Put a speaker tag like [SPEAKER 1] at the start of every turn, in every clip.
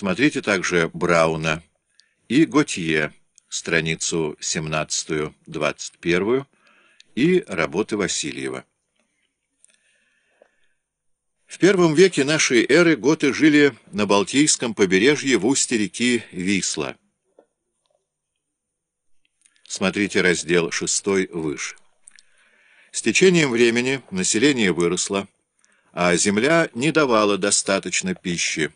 [SPEAKER 1] Смотрите также Брауна и Готье, страницу 17-21 и работы Васильева. В первом веке нашей эры готы жили на Балтийском побережье в устье реки Висла. Смотрите раздел 6 выше. С течением времени население выросло, а земля не давала достаточно пищи.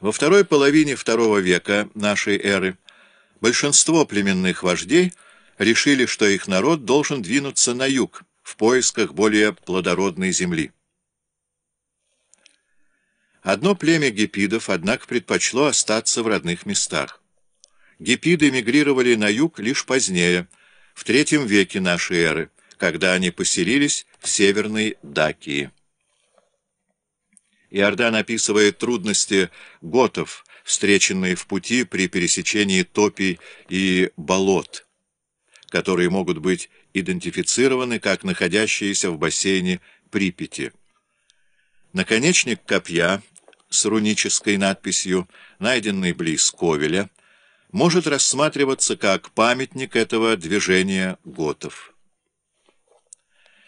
[SPEAKER 1] Во второй половине второго века нашей эры большинство племенных вождей решили, что их народ должен двинуться на юг в поисках более плодородной земли. Одно племя гепидов, однако, предпочло остаться в родных местах. Гепиды мигрировали на юг лишь позднее, в третьем веке нашей эры, когда они поселились в северной Дакии. Иордан описывает трудности готов, встреченные в пути при пересечении топий и болот, которые могут быть идентифицированы как находящиеся в бассейне Припяти. Наконечник копья с рунической надписью, найденный близ Ковеля, может рассматриваться как памятник этого движения готов.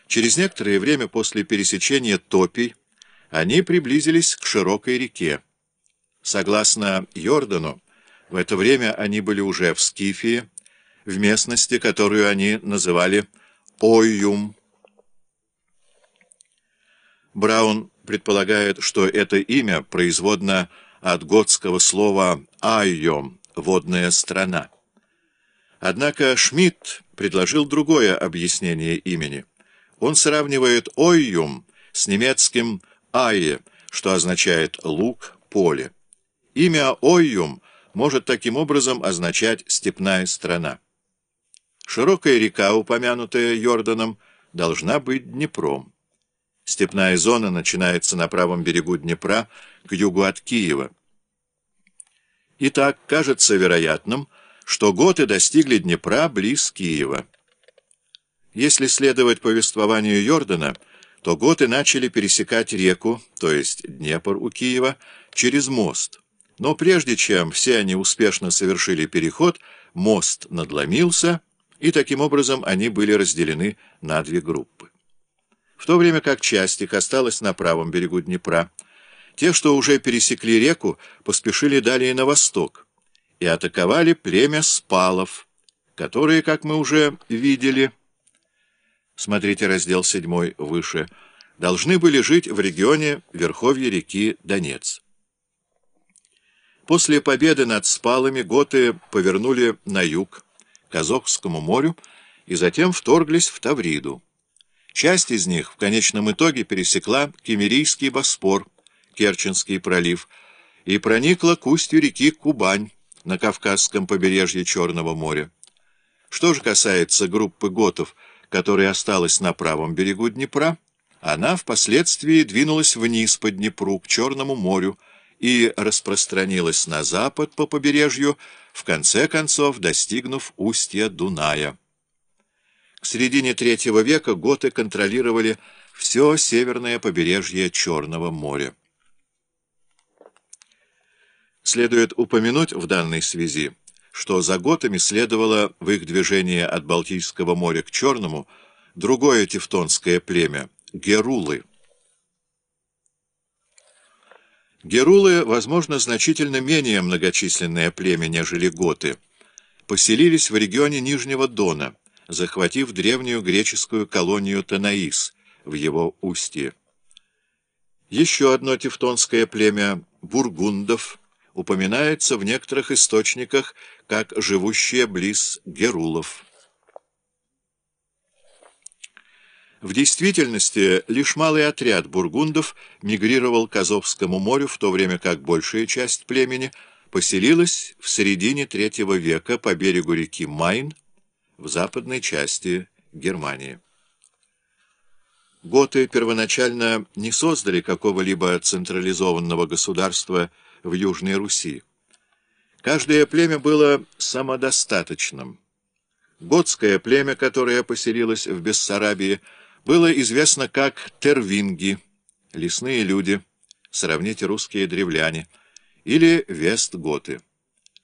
[SPEAKER 1] Через некоторое время после пересечения топий они приблизились к широкой реке. Согласно Йордану, в это время они были уже в Скифии, в местности, которую они называли Ойюм. Браун предполагает, что это имя производно от готского слова «айом» — «водная страна». Однако Шмидт предложил другое объяснение имени. Он сравнивает «ойюм» с немецким «айе», что означает «луг», «поле». Имя «ойюм» может таким образом означать «степная страна». Широкая река, упомянутая Йорданом, должна быть Днепром. Степная зона начинается на правом берегу Днепра, к югу от Киева. Итак, кажется вероятным, что готы достигли Днепра близ Киева. Если следовать повествованию Йордана, то готы начали пересекать реку, то есть Днепр у Киева, через мост. Но прежде чем все они успешно совершили переход, мост надломился, и таким образом они были разделены на две группы в то время как часть их осталась на правом берегу Днепра. Те, что уже пересекли реку, поспешили далее на восток и атаковали племя Спалов, которые, как мы уже видели, смотрите раздел 7 выше, должны были жить в регионе верховья реки Донец. После победы над Спалами готы повернули на юг, к Азовскому морю, и затем вторглись в Тавриду. Часть из них в конечном итоге пересекла Кемерийский Боспор, Керченский пролив, и проникла к устью реки Кубань на Кавказском побережье Черного моря. Что же касается группы готов, которая осталась на правом берегу Днепра, она впоследствии двинулась вниз по Днепру к Черному морю и распространилась на запад по побережью, в конце концов достигнув устья Дуная. К середине третьего века готы контролировали все северное побережье Черного моря. Следует упомянуть в данной связи, что за готами следовало в их движении от Балтийского моря к Черному другое тевтонское племя — Герулы. Герулы, возможно, значительно менее многочисленное племя, нежели готы, поселились в регионе Нижнего Дона — захватив древнюю греческую колонию Танаис в его устье. Еще одно тевтонское племя бургундов упоминается в некоторых источниках как живущее близ Герулов. В действительности лишь малый отряд бургундов мигрировал к Азовскому морю, в то время как большая часть племени поселилась в середине третьего века по берегу реки Майн, в западной части Германии. Готы первоначально не создали какого-либо централизованного государства в Южной Руси. Каждое племя было самодостаточным. Готское племя, которое поселилось в Бессарабии, было известно как тервинги, лесные люди, сравните русские древляне, или вестготы.